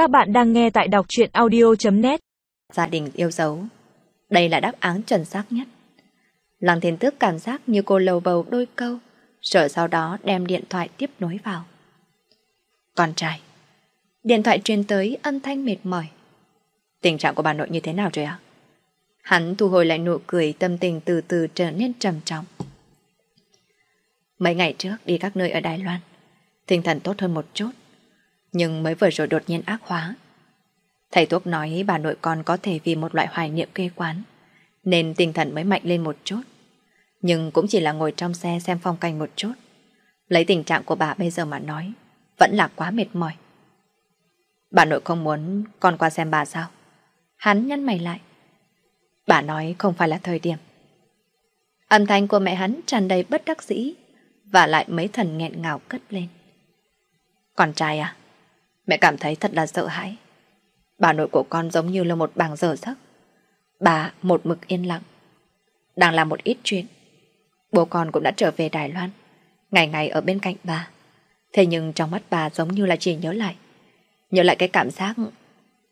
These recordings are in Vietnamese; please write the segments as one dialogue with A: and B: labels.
A: Các bạn đang nghe tại đọc truyện audio.net
B: Gia đình yêu dấu. Đây là đáp án chuẩn xác nhất. Lăng thiên tước cảm giác như cô lầu bầu đôi câu, rồi sau đó đem điện thoại tiếp nối vào. Con trai. Điện thoại truyền tới âm thanh mệt mỏi. Tình trạng của bà nội như thế nào rồi ạ? Hắn thu hồi lại nụ cười tâm tình từ từ trở nên trầm trọng. Mấy ngày trước đi các nơi ở Đài Loan, tinh thần tốt hơn một chút, nhưng mới vừa rồi đột nhiên ác hóa. Thầy thuốc nói bà nội con có thể vì một loại hoài niệm quê quán, nên tinh thần mới mạnh lên một chút. Nhưng cũng chỉ là ngồi trong xe xem phong cảnh một chút. Lấy tình trạng của bà bây giờ mà nói, vẫn là quá mệt mỏi. Bà nội không muốn con qua xem bà sao? Hắn nhăn mày lại. Bà nói không phải là thời điểm. Âm thanh của mẹ hắn tràn đầy bất đắc dĩ và lại mấy thần nghẹn ngào cất lên. Con trai à? Mẹ cảm thấy thật là sợ hãi. Bà nội của con giống như là một bảng dở giấc. Bà một mực yên lặng. Đang làm một ít chuyện. Bố con cũng đã trở về Đài Loan. Ngày ngày ở bên cạnh bà. Thế nhưng trong mắt bà giống như là chỉ nhớ lại. Nhớ lại cái cảm giác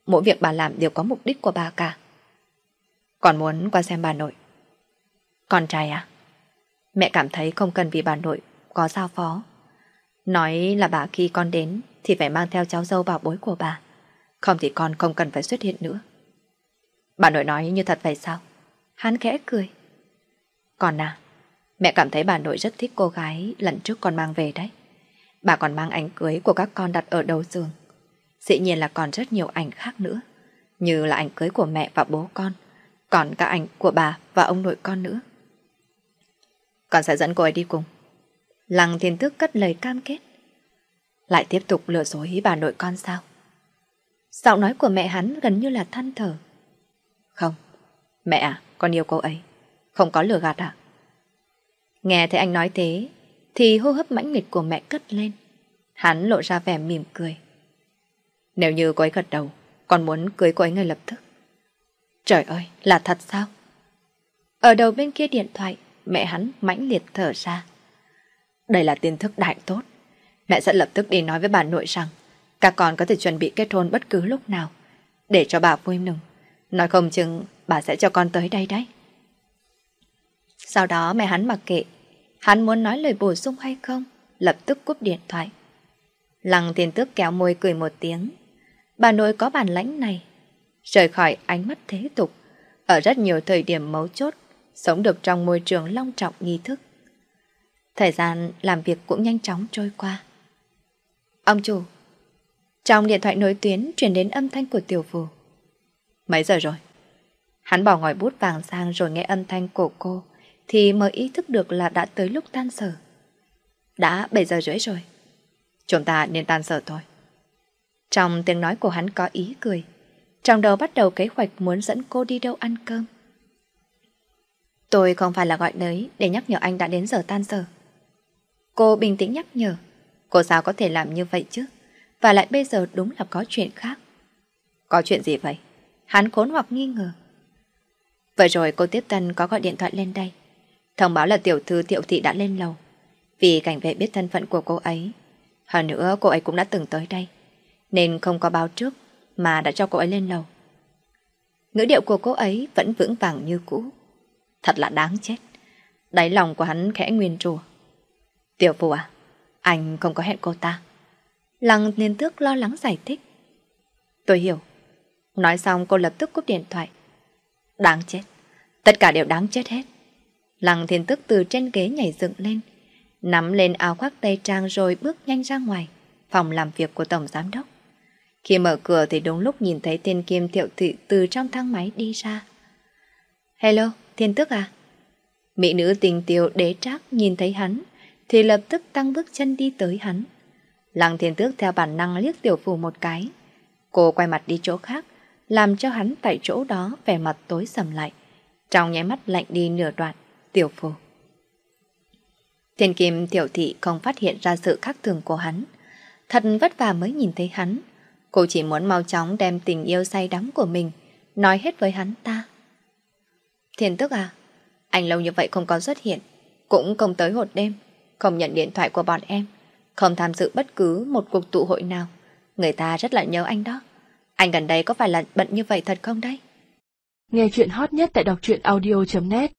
B: mỗi việc bà làm đều có mục đích của bà cả. Còn muốn qua xem bà nội. Con trai à? Mẹ cảm thấy không cần vì bà nội có giao phó. Nói là bà khi con đến thì phải mang theo cháu dâu bảo bối của bà. Không thì con không cần phải xuất hiện nữa. Bà nội nói như thật vậy sao? Hắn khẽ cười. Còn à, mẹ cảm thấy bà nội rất thích cô gái lần trước con mang về đấy. Bà còn mang ảnh cưới của các con đặt ở đầu giường. Dĩ nhiên là còn rất nhiều ảnh khác nữa. Như là ảnh cưới của mẹ và bố con. Còn cả ảnh của bà và ông nội con nữa. Con sẽ dẫn cô ấy đi cùng. Lăng thiên tước cất lời cam kết. Lại tiếp tục lừa dối bà nội con sao? Giọng nói của mẹ hắn gần như là than thở. Không, mẹ à, con yêu cô ấy. Không có lừa gạt à? Nghe thấy anh nói thế, thì hô hấp mãnh liệt của mẹ cất lên. Hắn lộ ra vẻ mỉm cười. Nếu như cô ấy gật đầu, con muốn cưới cô ấy ngay lập tức. Trời ơi, là thật sao? Ở đầu bên kia điện thoại, mẹ hắn mãnh liệt thở ra. Đây là tin thức đại tốt. Mẹ sẽ lập tức đi nói với bà nội rằng các con có thể chuẩn bị kết hôn bất cứ lúc nào để cho bà vui mừng. Nói không chừng bà sẽ cho con tới đây đấy. Sau đó mẹ hắn mặc kệ, hắn muốn nói lời bổ sung hay không, lập tức cúp điện thoại. Lăng tiền tước kéo môi cười một tiếng. Bà nội có bản lãnh này. Rời khỏi ánh mắt thế tục, ở rất nhiều thời điểm mấu chốt, sống được trong môi trường long trọng nghi thức. Thời gian làm việc cũng nhanh chóng trôi qua. Ông chủ, trong điện thoại nối tuyến truyền đến âm thanh của tiểu phù. Mấy giờ rồi? Hắn bỏ ngòi bút vàng sang rồi nghe âm thanh của cô thì mới ý thức được là đã tới lúc tan sở. Đã 7 giờ rưỡi rồi. Chúng ta nên tan sở thôi. Trong tiếng nói của hắn có ý cười. Trong đầu bắt đầu kế hoạch muốn dẫn cô đi đâu ăn cơm. Tôi không phải là gọi tới để nhắc nhở anh đã đến giờ tan sở. Cô bình tĩnh nhắc nhở. Cô sao có thể làm như vậy chứ? Và lại bây giờ đúng là có chuyện khác. Có chuyện gì vậy? Hắn khốn hoặc nghi ngờ. Vậy rồi cô tiếp tân có gọi điện thoại lên đây. Thông báo là tiểu thư tiểu thị đã lên lầu. Vì cảnh vệ biết thân phận của cô ấy. Hơn nữa cô ấy cũng đã từng tới đây. Nên không có báo trước mà đã cho cô ấy lên lầu. Ngữ điệu của cô ấy vẫn vững vàng như cũ. Thật là đáng chết. Đáy lòng của hắn khẽ nguyên rùa. Tiểu phu à, anh không có hẹn cô ta. Lăng niên tước lo lắng giải thích. Tôi hiểu. Nói xong cô lập tức cúp điện thoại. Đáng chết. Tất cả đều đáng chết hết. Lăng thiên tức từ trên ghế nhảy dựng lên, nắm lên áo khoác tây trang rồi bước nhanh ra ngoài, phòng làm việc của Tổng Giám Đốc. Khi mở cửa thì đúng lúc nhìn thấy tên kim thiệu thị từ trong thang máy đi ra. Hello, thiên tước à? Mỹ nữ tình tiêu đế trác nhìn thấy hắn, thì lập tức tăng bước chân đi tới hắn. Lăng thiên tước theo bản năng liếc tiểu phù một cái. Cô quay mặt đi chỗ khác, làm cho hắn tại chỗ đó vẻ mặt tối sầm lại. Trong nháy mắt lạnh đi nửa đoạn, tiểu phù. Thiên kim tiểu thị không phát hiện ra sự khác thường của hắn. Thật vất vả mới nhìn thấy hắn. Cô chỉ muốn mau chóng đem tình yêu say đắm của mình, nói hết với hắn ta. Thiên tức à, anh lâu như vậy không có xuất hiện, cũng không tới hột đêm không nhận điện thoại của bọn em, không tham dự bất cứ một cuộc tụ hội nào. Người ta rất là nhớ anh đó. Anh gần đây có phải là bận như vậy thật không đấy?
C: Nghe chuyện hot nhất tại đọc truyện audio.net